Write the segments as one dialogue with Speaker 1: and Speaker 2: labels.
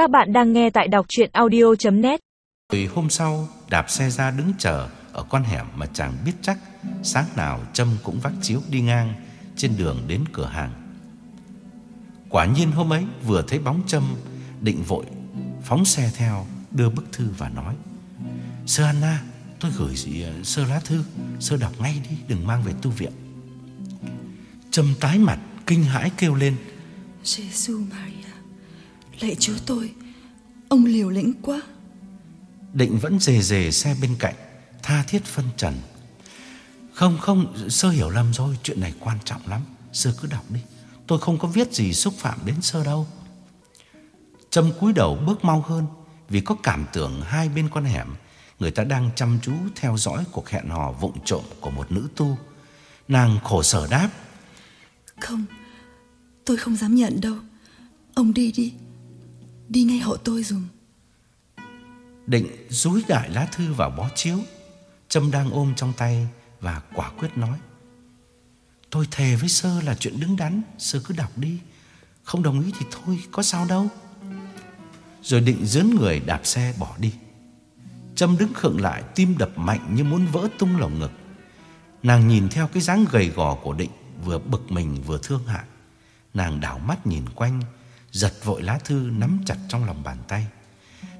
Speaker 1: Các bạn đang nghe tại đọc chuyện audio.net
Speaker 2: Rồi hôm sau đạp xe ra đứng chờ Ở con hẻm mà chàng biết chắc Sáng nào Trâm cũng vác chiếu đi ngang Trên đường đến cửa hàng. Quả nhiên hôm ấy vừa thấy bóng Trâm Định vội phóng xe theo Đưa bức thư và nói Sơ Anna tôi gửi gì, ờ, sơ lá thư Sơ đọc ngay đi đừng mang về tu viện. Trâm tái mặt kinh hãi kêu lên
Speaker 3: Maria Lạy Chúa tôi Ông liều lĩnh quá.
Speaker 2: Định vẫn dề dề xe bên cạnh Tha thiết phân trần. Không không Sơ hiểu lầm rồi Chuyện này quan trọng lắm. Sơ cứ đọc đi. Tôi không có viết gì xúc phạm đến Sơ đâu. Trâm cúi đầu bước mau hơn Vì có cảm tưởng hai bên con hẻm Người ta đang chăm chú theo dõi cuộc hẹn hò vụng trộm của một nữ tu. Nàng khổ sở đáp.
Speaker 3: Không Tôi không dám nhận đâu. Ông đi đi Đi ngay hộ tôi dùm.
Speaker 2: Định rúi đại lá thư vào bó chiếu. Trâm đang ôm trong tay Và quả quyết nói. Tôi thề với Sơ là chuyện đứng đắn, Sơ cứ đọc đi. Không đồng ý thì thôi, có sao đâu. Rồi định dướn người đạp xe bỏ đi. Trâm đứng khựng lại, Tim đập mạnh như muốn vỡ tung lồng ngực. Nàng nhìn theo cái dáng gầy gò của định, Vừa bực mình vừa thương hại. Nàng đảo mắt nhìn quanh Giật vội lá thư nắm chặt trong lòng bàn tay.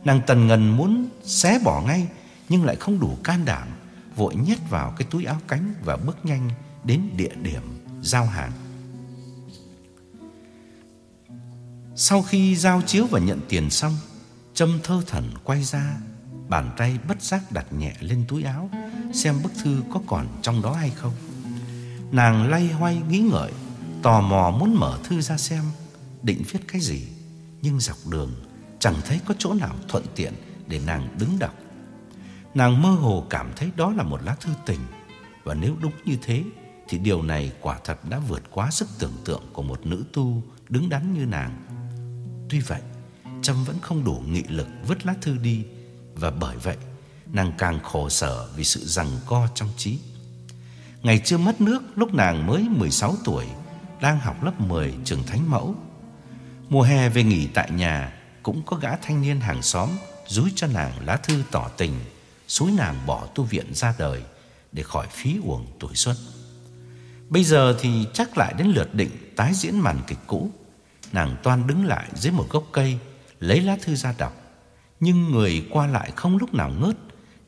Speaker 2: Nàng tần ngần muốn xé bỏ ngay, Nhưng lại không đủ can đảm, Vội nhét vào cái túi áo cánh Và bước nhanh đến địa điểm giao hàng. Sau khi giao chiếu và nhận tiền xong, Trâm thơ thần quay ra, Bàn tay bất giác đặt nhẹ lên túi áo, Xem bức thư có còn trong đó hay không. Nàng lay hoay nghĩ ngợi, Tò mò muốn mở thư ra xem Định viết cái gì, Nhưng dọc đường chẳng thấy có chỗ nào thuận tiện Để nàng đứng đọc. Nàng mơ hồ cảm thấy đó là một lá thư tình, Và nếu đúng như thế, Thì điều này quả thật đã vượt quá sức tưởng tượng Của một nữ tu đứng đắn như nàng. Tuy vậy Trâm vẫn không đủ nghị lực vứt lá thư đi, Và bởi vậy, Nàng càng khổ sở vì sự rằng co trong trí. Ngày chưa mất nước, lúc nàng mới 16 tuổi, Đang học lớp 10 trường Thánh Mẫu Mùa hè về nghỉ tại nhà, Cũng có gã thanh niên hàng xóm Rúi cho nàng lá thư tỏ tình, Xúi nàng bỏ tu viện ra đời Để khỏi phí uổng tuổi xuân. Bây giờ thì chắc lại đến lượt định Tái diễn màn kịch cũ. Nàng toan đứng lại dưới một gốc cây, Lấy lá thư ra đọc. Nhưng người qua lại không lúc nào ngớt,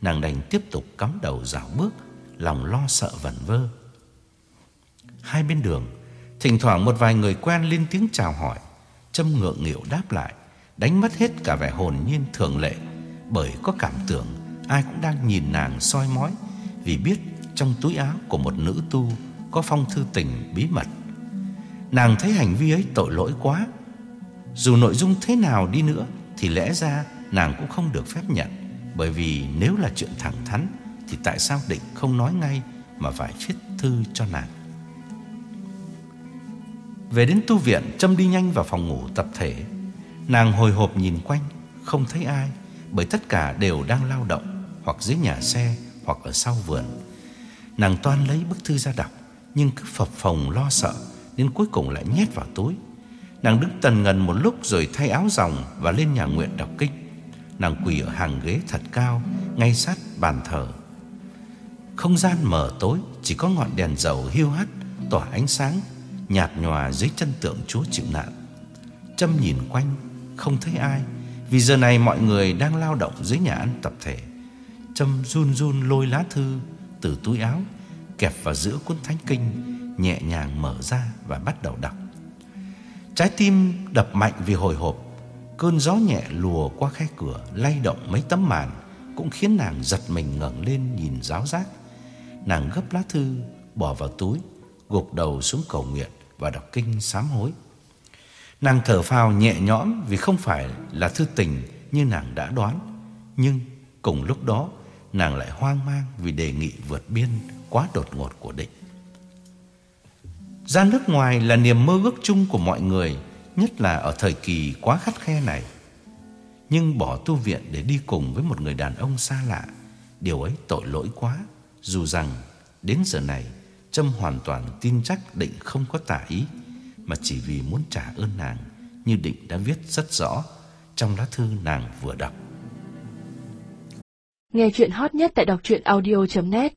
Speaker 2: Nàng đành tiếp tục cắm đầu dạo bước, Lòng lo sợ vẩn vơ. Hai bên đường, Thỉnh thoảng một vài người quen lên tiếng chào hỏi. Trâm ngượng nghịu đáp lại, Đánh mất hết cả vẻ hồn nhiên thường lệ, Bởi có cảm tưởng Ai cũng đang nhìn nàng soi mói, Vì biết trong túi áo của một nữ tu Có phong thư tình bí mật. Nàng thấy hành vi ấy tội lỗi quá, Dù nội dung thế nào đi nữa Thì lẽ ra nàng cũng không được phép nhận, Bởi vì nếu là chuyện thẳng thắn Thì tại sao định không nói ngay Mà phải viết thư cho nàng? Về đến tu viện Trâm đi nhanh vào phòng ngủ tập thể. Nàng hồi hộp nhìn quanh, Không thấy ai, Bởi tất cả đều đang lao động, Hoặc dưới nhà xe, Hoặc ở sau vườn. Nàng toan lấy bức thư ra đọc, Nhưng cứ phập phồng lo sợ Nên cuối cùng lại nhét vào túi. Nàng đứng tần ngần một lúc rồi thay áo dòng Và lên nhà nguyện đọc kinh. Nàng quỳ ở hàng ghế thật cao, Ngay sát bàn thờ. Không gian mờ tối, Chỉ có ngọn đèn dầu hiu hắt, Tỏa ánh sáng Nhạt nhòa dưới chân tượng Chúa chịu nạn. Trâm nhìn quanh, Không thấy ai, Vì giờ này mọi người đang lao động dưới nhà ăn tập thể. Trâm run run lôi lá thư Từ túi áo, Kẹp vào giữa cuốn thánh kinh, Nhẹ nhàng mở ra và bắt đầu đọc. Trái tim đập mạnh vì hồi hộp, Cơn gió nhẹ lùa qua khe cửa, Lay động mấy tấm màn, Cũng khiến nàng giật mình ngẩng lên nhìn giáo giác. Nàng gấp lá thư, Bỏ vào túi, Gục đầu xuống cầu nguyện. Và đọc kinh sám hối. Nàng thở phào nhẹ nhõm Vì không phải là thư tình Như nàng đã đoán, Nhưng cùng lúc đó Nàng lại hoang mang Vì đề nghị vượt biên quá đột ngột của định Ra nước ngoài là niềm mơ ước chung của mọi người, Nhất là ở thời kỳ quá khắt khe này. Nhưng bỏ tu viện để đi cùng với một người đàn ông xa lạ, Điều ấy tội lỗi quá, Dù rằng đến giờ này Trâm hoàn toàn tin chắc Định không có tả ý, Mà chỉ vì muốn trả ơn nàng, Như Định đã viết rất rõ, trong lá thư nàng vừa đọc.
Speaker 4: Nghe chuyện hot nhất tại đọc truyện audio.net